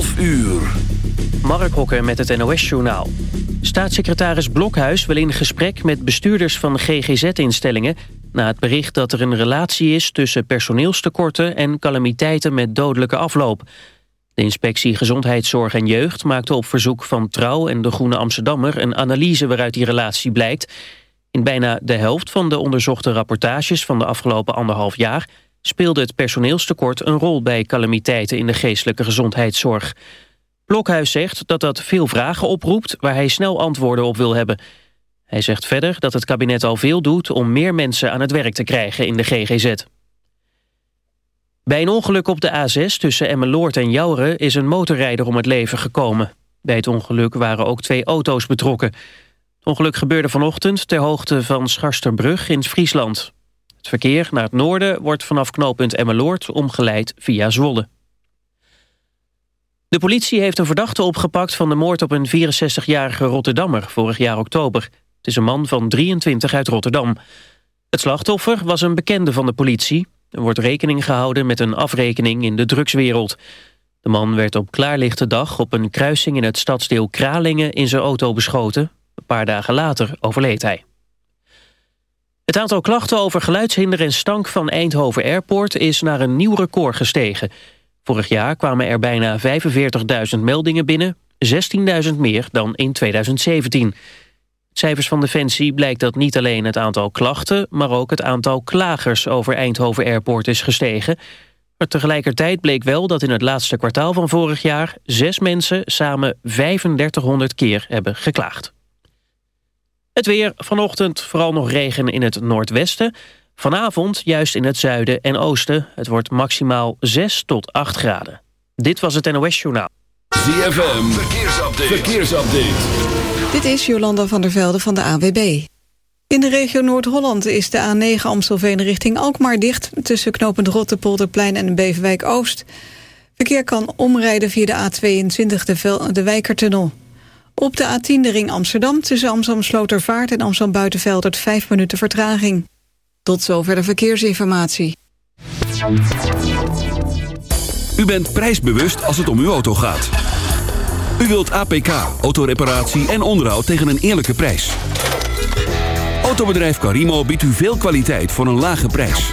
12 uur. Mark Hokker met het NOS-journaal. Staatssecretaris Blokhuis wil in gesprek met bestuurders van GGZ-instellingen... na het bericht dat er een relatie is tussen personeelstekorten... en calamiteiten met dodelijke afloop. De inspectie Gezondheidszorg en Jeugd maakte op verzoek van Trouw... en de Groene Amsterdammer een analyse waaruit die relatie blijkt. In bijna de helft van de onderzochte rapportages van de afgelopen anderhalf jaar... speelde het personeelstekort een rol bij calamiteiten in de geestelijke gezondheidszorg... Blokhuis zegt dat dat veel vragen oproept waar hij snel antwoorden op wil hebben. Hij zegt verder dat het kabinet al veel doet om meer mensen aan het werk te krijgen in de GGZ. Bij een ongeluk op de A6 tussen Emmeloord en Jouren is een motorrijder om het leven gekomen. Bij het ongeluk waren ook twee auto's betrokken. Het ongeluk gebeurde vanochtend ter hoogte van Scharsterbrug in Friesland. Het verkeer naar het noorden wordt vanaf knooppunt Emmeloord omgeleid via Zwolle. De politie heeft een verdachte opgepakt van de moord op een 64-jarige Rotterdammer vorig jaar oktober. Het is een man van 23 uit Rotterdam. Het slachtoffer was een bekende van de politie. Er wordt rekening gehouden met een afrekening in de drugswereld. De man werd op klaarlichte dag op een kruising in het stadsdeel Kralingen in zijn auto beschoten. Een paar dagen later overleed hij. Het aantal klachten over geluidshinder en stank van Eindhoven Airport is naar een nieuw record gestegen. Vorig jaar kwamen er bijna 45.000 meldingen binnen, 16.000 meer dan in 2017. Cijfers van Defensie blijkt dat niet alleen het aantal klachten... maar ook het aantal klagers over Eindhoven Airport is gestegen. Maar tegelijkertijd bleek wel dat in het laatste kwartaal van vorig jaar... zes mensen samen 3500 keer hebben geklaagd. Het weer vanochtend vooral nog regen in het noordwesten... Vanavond juist in het zuiden en oosten. Het wordt maximaal 6 tot 8 graden. Dit was het NOS Journaal. ZFM, verkeersupdate. verkeersupdate. Dit is Jolanda van der Velde van de AWB. In de regio Noord-Holland is de A9 Amstelveen richting Alkmaar dicht... tussen knooppunt Rotterpolderplein en Beverwijk-Oost. Verkeer kan omrijden via de A22 de, de Wijkertunnel. Op de A10 de ring Amsterdam tussen Amsterdam-Slotervaart en Amsterdam-Buitenveldert 5 minuten vertraging. Tot zover de verkeersinformatie. U bent prijsbewust als het om uw auto gaat. U wilt APK, autoreparatie en onderhoud tegen een eerlijke prijs. Autobedrijf Carimo biedt u veel kwaliteit voor een lage prijs.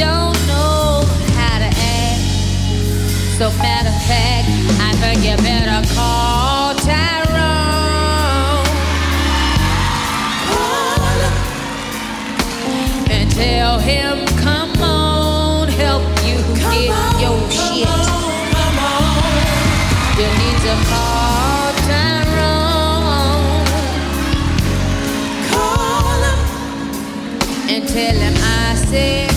don't know how to act. So matter of fact, I think you better call Tyrone and tell him, come on, help you get your shit. You need to call Tyrone. Call him and tell him I said,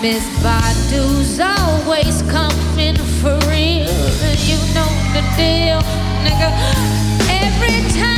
Miss Badu's always coming for real. You know the deal, nigga. Every time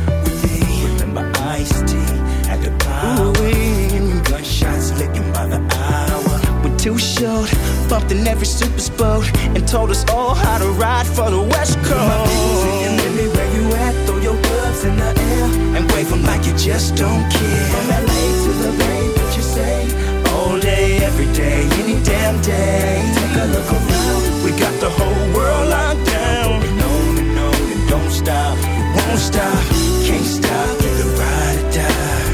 Remember Ice T at the power. Ooh, gunshots licking by the hour. We're too short, bumped in every super boat, and told us all how to ride for the West Coast. My Baby, where you at? Throw your gloves in the air and wave 'em like you just don't care. From LA to the Bay, what you say? All day, every day, any damn day. Take a look around, we got the whole world locked down. And on and on and don't stop, won't stop, can't stop,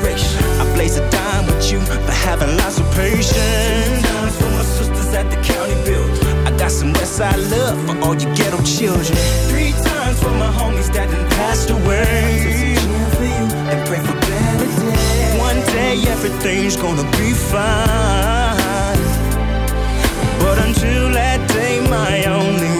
incarceration. I blaze a dime with you for having lots of patience. Times for my sisters at the county build. I got some Westside love for all you ghetto children. Three times for my homies that done passed away. For you and pray for better days. One day everything's gonna be fine. But until that day, my only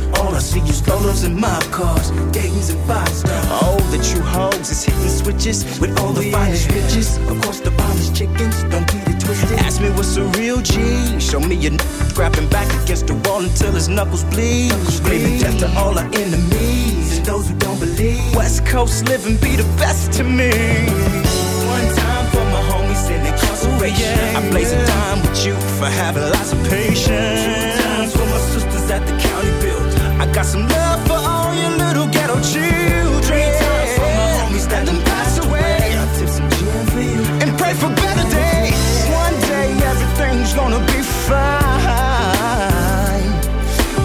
All I see is Lolos and mob cars, Dayton's and five stars. All the true hoes is hitting switches with all the finest riches. Of course, the finest chickens, don't get it twisted. Ask me what's a real G. Show me a n- grabbing back against the wall until his knuckles bleed. Screaming death to all our enemies and those who don't believe. West Coast living be the best to me. One time for my homies in incarceration. I blaze a dime with you for having lots of patience. Two times for my sisters at the county. I got some love for all your little ghetto children. Three times for my homies that done passed away. I tip some gin for you and pray for better days. One day everything's gonna be fine.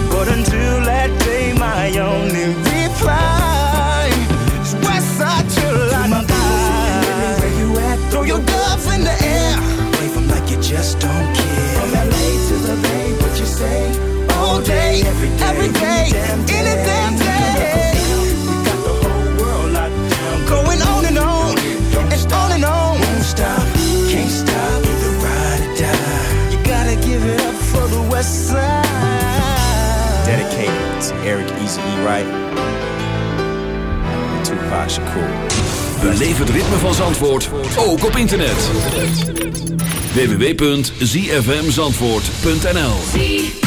But until that day, my only reply is Westside till I die. Where you at? Throw your gloves in the air. Wave like you just don't care. From LA to the Bay, what you say? Day, every day, every day, any damn day. We got the whole world locked down, going on and on, and on and on. Won't stop, can't stop, either ride or die. You gotta give it up for the West Side. Dedicated to Eric Easy E. Wright and Tupac Shakur. Beleef het ritme van Zandvoort, ook op internet. www.zfmzandvoort.nl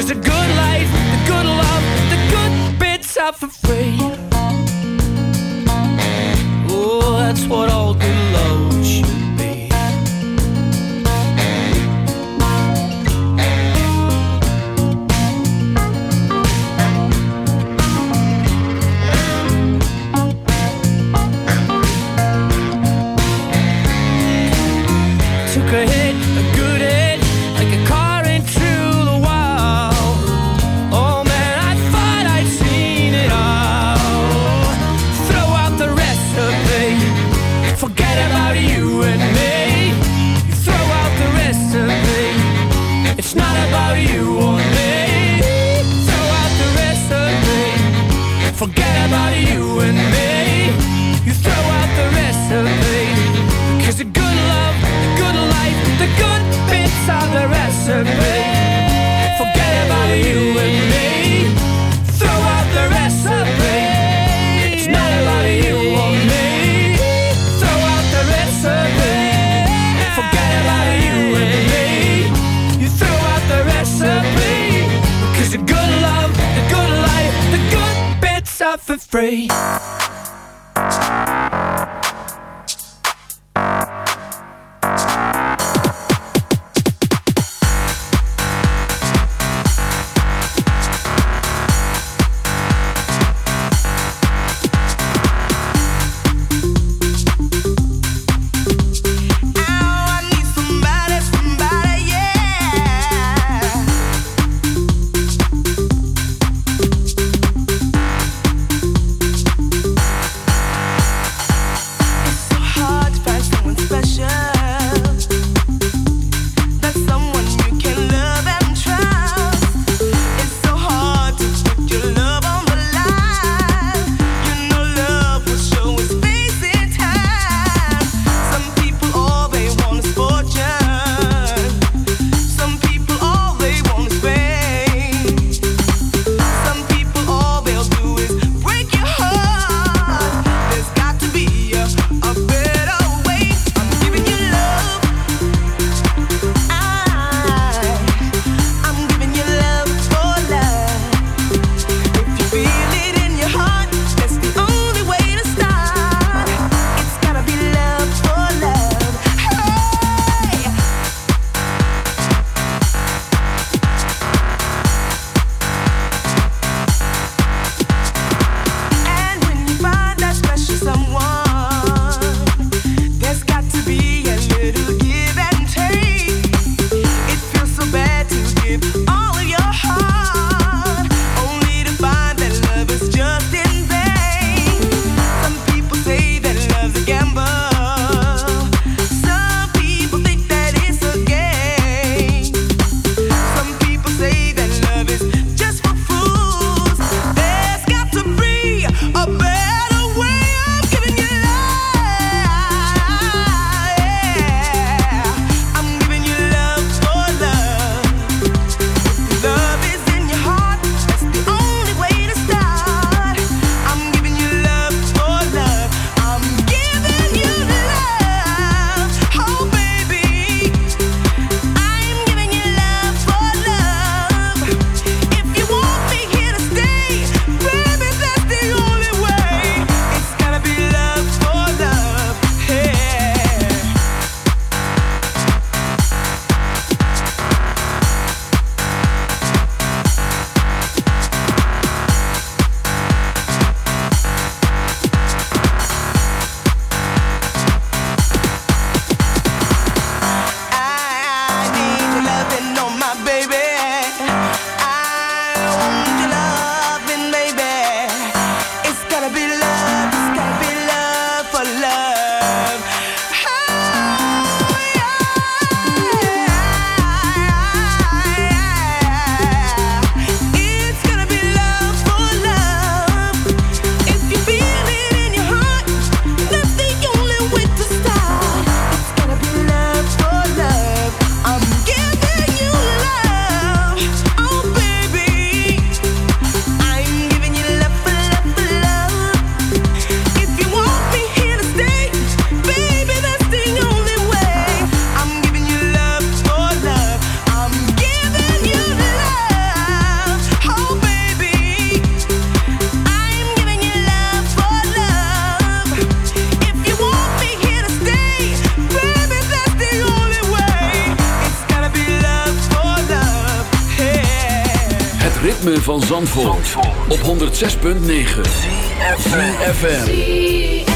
because the good life, the good love, the good bits are for free. Oh, that's what all Forget about you and me. Throw out the recipe. It's not about you or me. Throw out the recipe. Forget about you and me. You out the recipe. Cause the good love, the good life, the good bits are for free. Zandvoort, op 106.9 CFFM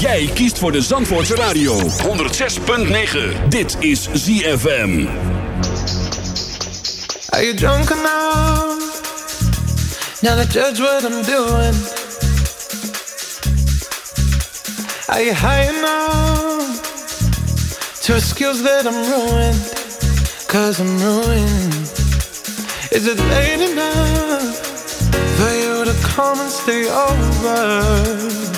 jij kiest voor de Zandvoortse Radio. 106.9. Dit is ZFM. Are you drunk enough now to judge what I'm doing? Are you high enough to excuse that I'm ruined? Cause I'm ruined. Is it late enough for you to come and stay over?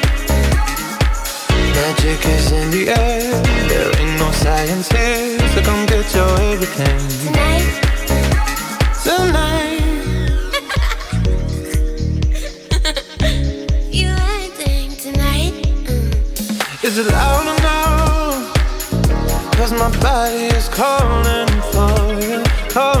Magic is in the air. There ain't no science here, so come get your everything. Tonight. Tonight. you acting tonight? Mm. Is it loud enough? Cause my body is calling for you, calling